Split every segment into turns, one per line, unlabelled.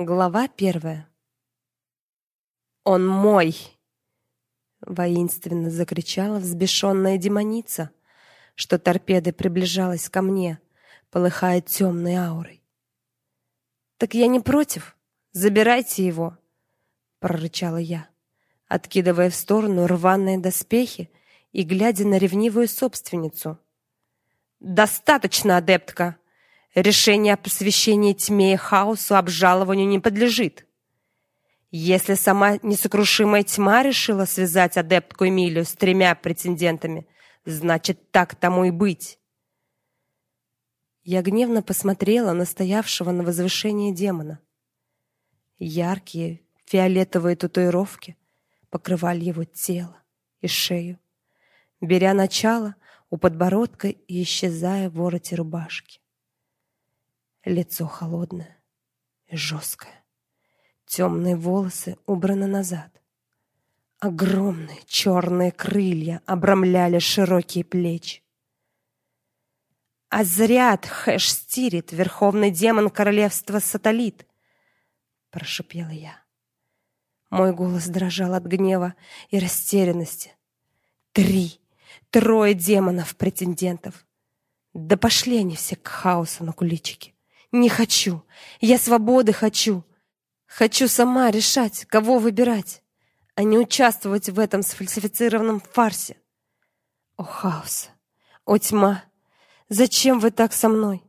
Глава первая. Он мой, воинственно закричала взбешенная демоница, что торпедой приближалась ко мне, полыхая темной аурой. Так я не против. Забирайте его, прорычала я, откидывая в сторону рваные доспехи и глядя на ревнивую собственницу. Достаточно, адептка. Решение о посвящении тьме и хаосу обжалованию не подлежит. Если сама несокрушимая тьма решила связать адептку Эмилию с тремя претендентами, значит, так тому и быть. Я гневно посмотрела на стоявшего на возвышении демона. Яркие фиолетовые татуировки покрывали его тело и шею, беря начало у подбородка и исчезая в вороте рубашки. Лицо холодное жесткое. Темные волосы убраны назад. Огромные черные крылья обрамляли широкие плечи. Азриат Хэшстирит, верховный демон королевства Саталит, прошипела я. Мой голос дрожал от гнева и растерянности. Три, трое демонов-претендентов. Да пошли они все к хаосу на куличики. Не хочу. Я свободы хочу. Хочу сама решать, кого выбирать, а не участвовать в этом сфальсифицированном фарсе. О, хаос! О, тьма! Зачем вы так со мной?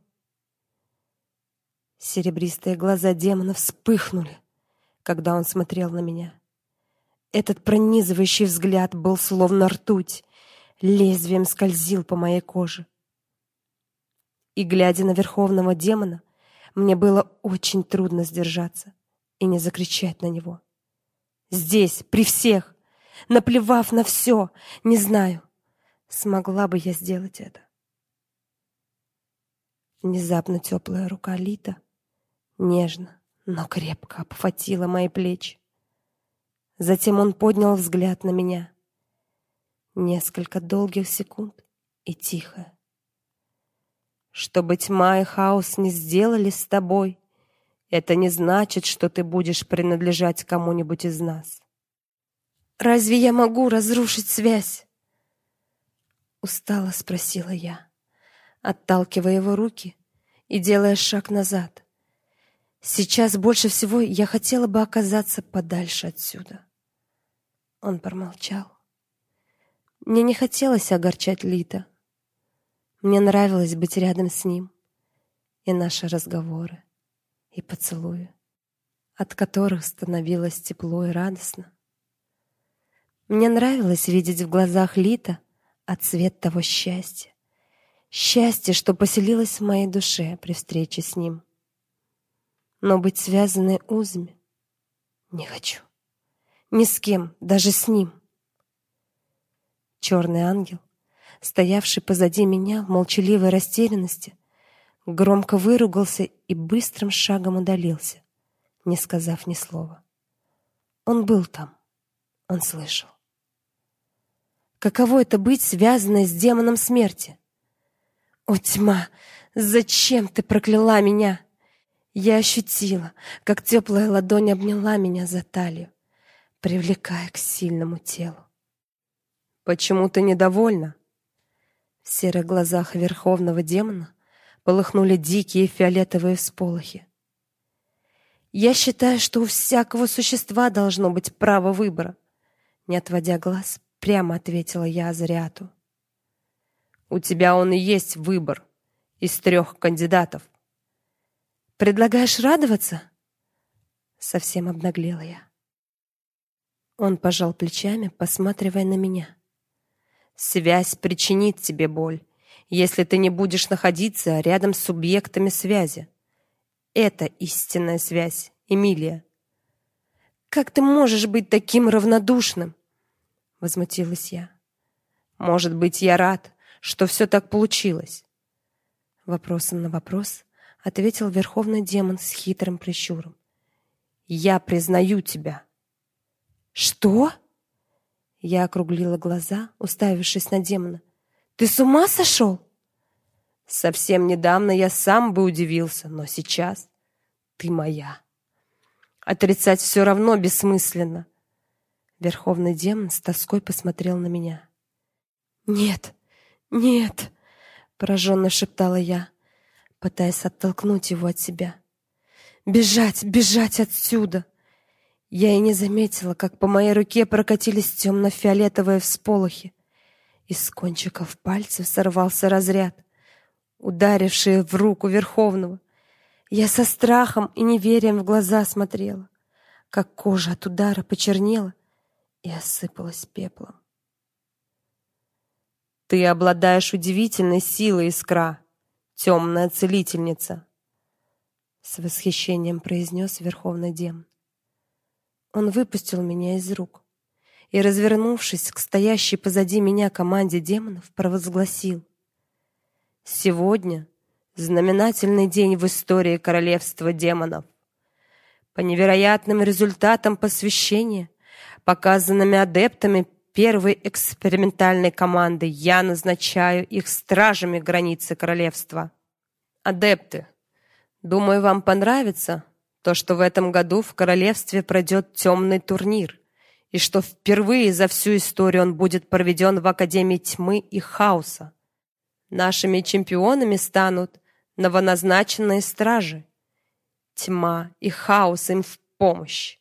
Серебристые глаза демона вспыхнули, когда он смотрел на меня. Этот пронизывающий взгляд был словно ртуть, лезвием скользил по моей коже. И глядя на верховного демона, мне было очень трудно сдержаться и не закричать на него. Здесь, при всех, наплевав на все, не знаю, смогла бы я сделать это. Внезапно теплая рука Лита нежно, но крепко обхватила мои плечи. Затем он поднял взгляд на меня. Несколько долгих секунд и тихо чтобы тьма и хаос не сделали с тобой, это не значит, что ты будешь принадлежать кому-нибудь из нас. Разве я могу разрушить связь? устало спросила я, отталкивая его руки и делая шаг назад. Сейчас больше всего я хотела бы оказаться подальше отсюда. Он промолчал. Мне не хотелось огорчать Лита. Мне нравилось быть рядом с ним, и наши разговоры, и поцелуи, от которых становилось тепло и радостно. Мне нравилось видеть в глазах Лита отцвет того счастья, счастье, что поселилось в моей душе при встрече с ним. Но быть связанной узами не хочу. Ни с кем, даже с ним. Черный ангел стоявший позади меня в молчаливой растерянности, громко выругался и быстрым шагом удалился, не сказав ни слова. Он был там. Он слышал. Каково это быть связанной с демоном смерти? О, тьма, зачем ты прокляла меня? Я ощутила, как теплая ладонь обняла меня за талию, привлекая к сильному телу. Почему ты недовольна? В серых глазах верховного демона полыхнули дикие фиолетовые всполохи. Я считаю, что у всякого существа должно быть право выбора, не отводя глаз, прямо ответила я Азариату. У тебя он и есть выбор из трех кандидатов. Предлагаешь радоваться? Совсем обнаглела я. Он пожал плечами, посматривая на меня. Связь причинит тебе боль, если ты не будешь находиться рядом с субъектами связи. Это истинная связь, Эмилия. Как ты можешь быть таким равнодушным? возмутилась я. Может быть, я рад, что все так получилось. Вопросом на вопрос ответил верховный демон с хитрым прищуром. Я признаю тебя. Что? Я округлила глаза, уставившись на демона. Ты с ума сошел?» Совсем недавно я сам бы удивился, но сейчас ты моя. Отрицать все равно бессмысленно. Верховный демон с тоской посмотрел на меня. Нет. Нет, пораженно шептала я, пытаясь оттолкнуть его от себя. Бежать, бежать отсюда. Я и не заметила, как по моей руке прокатились темно фиолетовые всполохи. Из кончиков пальцев сорвался разряд, ударивший в руку Верховного. Я со страхом и неверием в глаза смотрела, как кожа от удара почернела и осыпалась пеплом. Ты обладаешь удивительной силой, Искра, темная целительница, с восхищением произнес верховный демон. Он выпустил меня из рук и, развернувшись к стоящей позади меня команде демонов, провозгласил: "Сегодня знаменательный день в истории королевства демонов. По невероятным результатам посвящения, показанными адептами первой экспериментальной команды, я назначаю их стражами границы королевства. Адепты, думаю, вам понравится то, что в этом году в королевстве пройдет темный турнир, и что впервые за всю историю он будет проведен в Академии тьмы и хаоса. Нашими чемпионами станут новоназначенные стражи. Тьма и хаос им в помощь.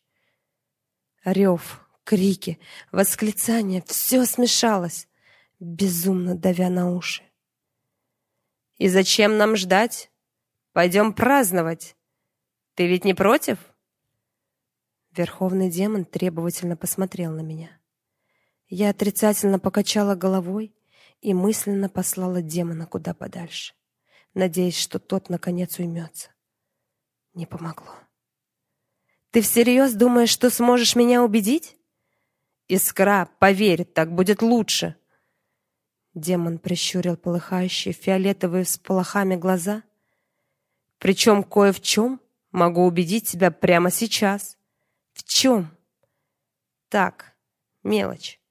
Рев, крики, восклицания, все смешалось, безумно давя на уши. И зачем нам ждать? Пойдем праздновать. Ты ведь не против? Верховный демон требовательно посмотрел на меня. Я отрицательно покачала головой и мысленно послала демона куда подальше надеясь, что тот наконец уймется. Не помогло. Ты всерьез думаешь, что сможешь меня убедить? Искра, поверь, так будет лучше. Демон прищурил полыхающие фиолетовые всполохами глаза. Причем кое в чем могу убедить тебя прямо сейчас. В чем? Так, мелочь.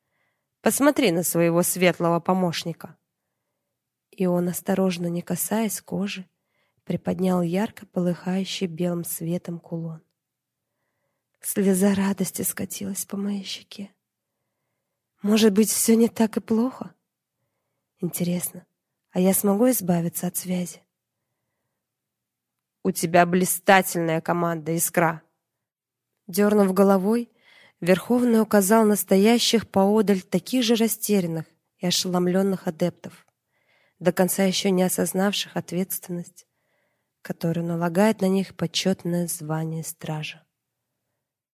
Посмотри на своего светлого помощника и он, осторожно не касаясь кожи, приподнял ярко полыхающий белым светом кулон. Слеза радости скатилась по моей щеке. Может быть, все не так и плохо? Интересно, а я смогу избавиться от связи? У тебя блистательная команда, Искра. Дернув головой, Верховный указал на стоящих поодаль таких же растерянных и ошеломленных адептов до конца еще не осознавших ответственность, которую налагает на них почетное звание стража.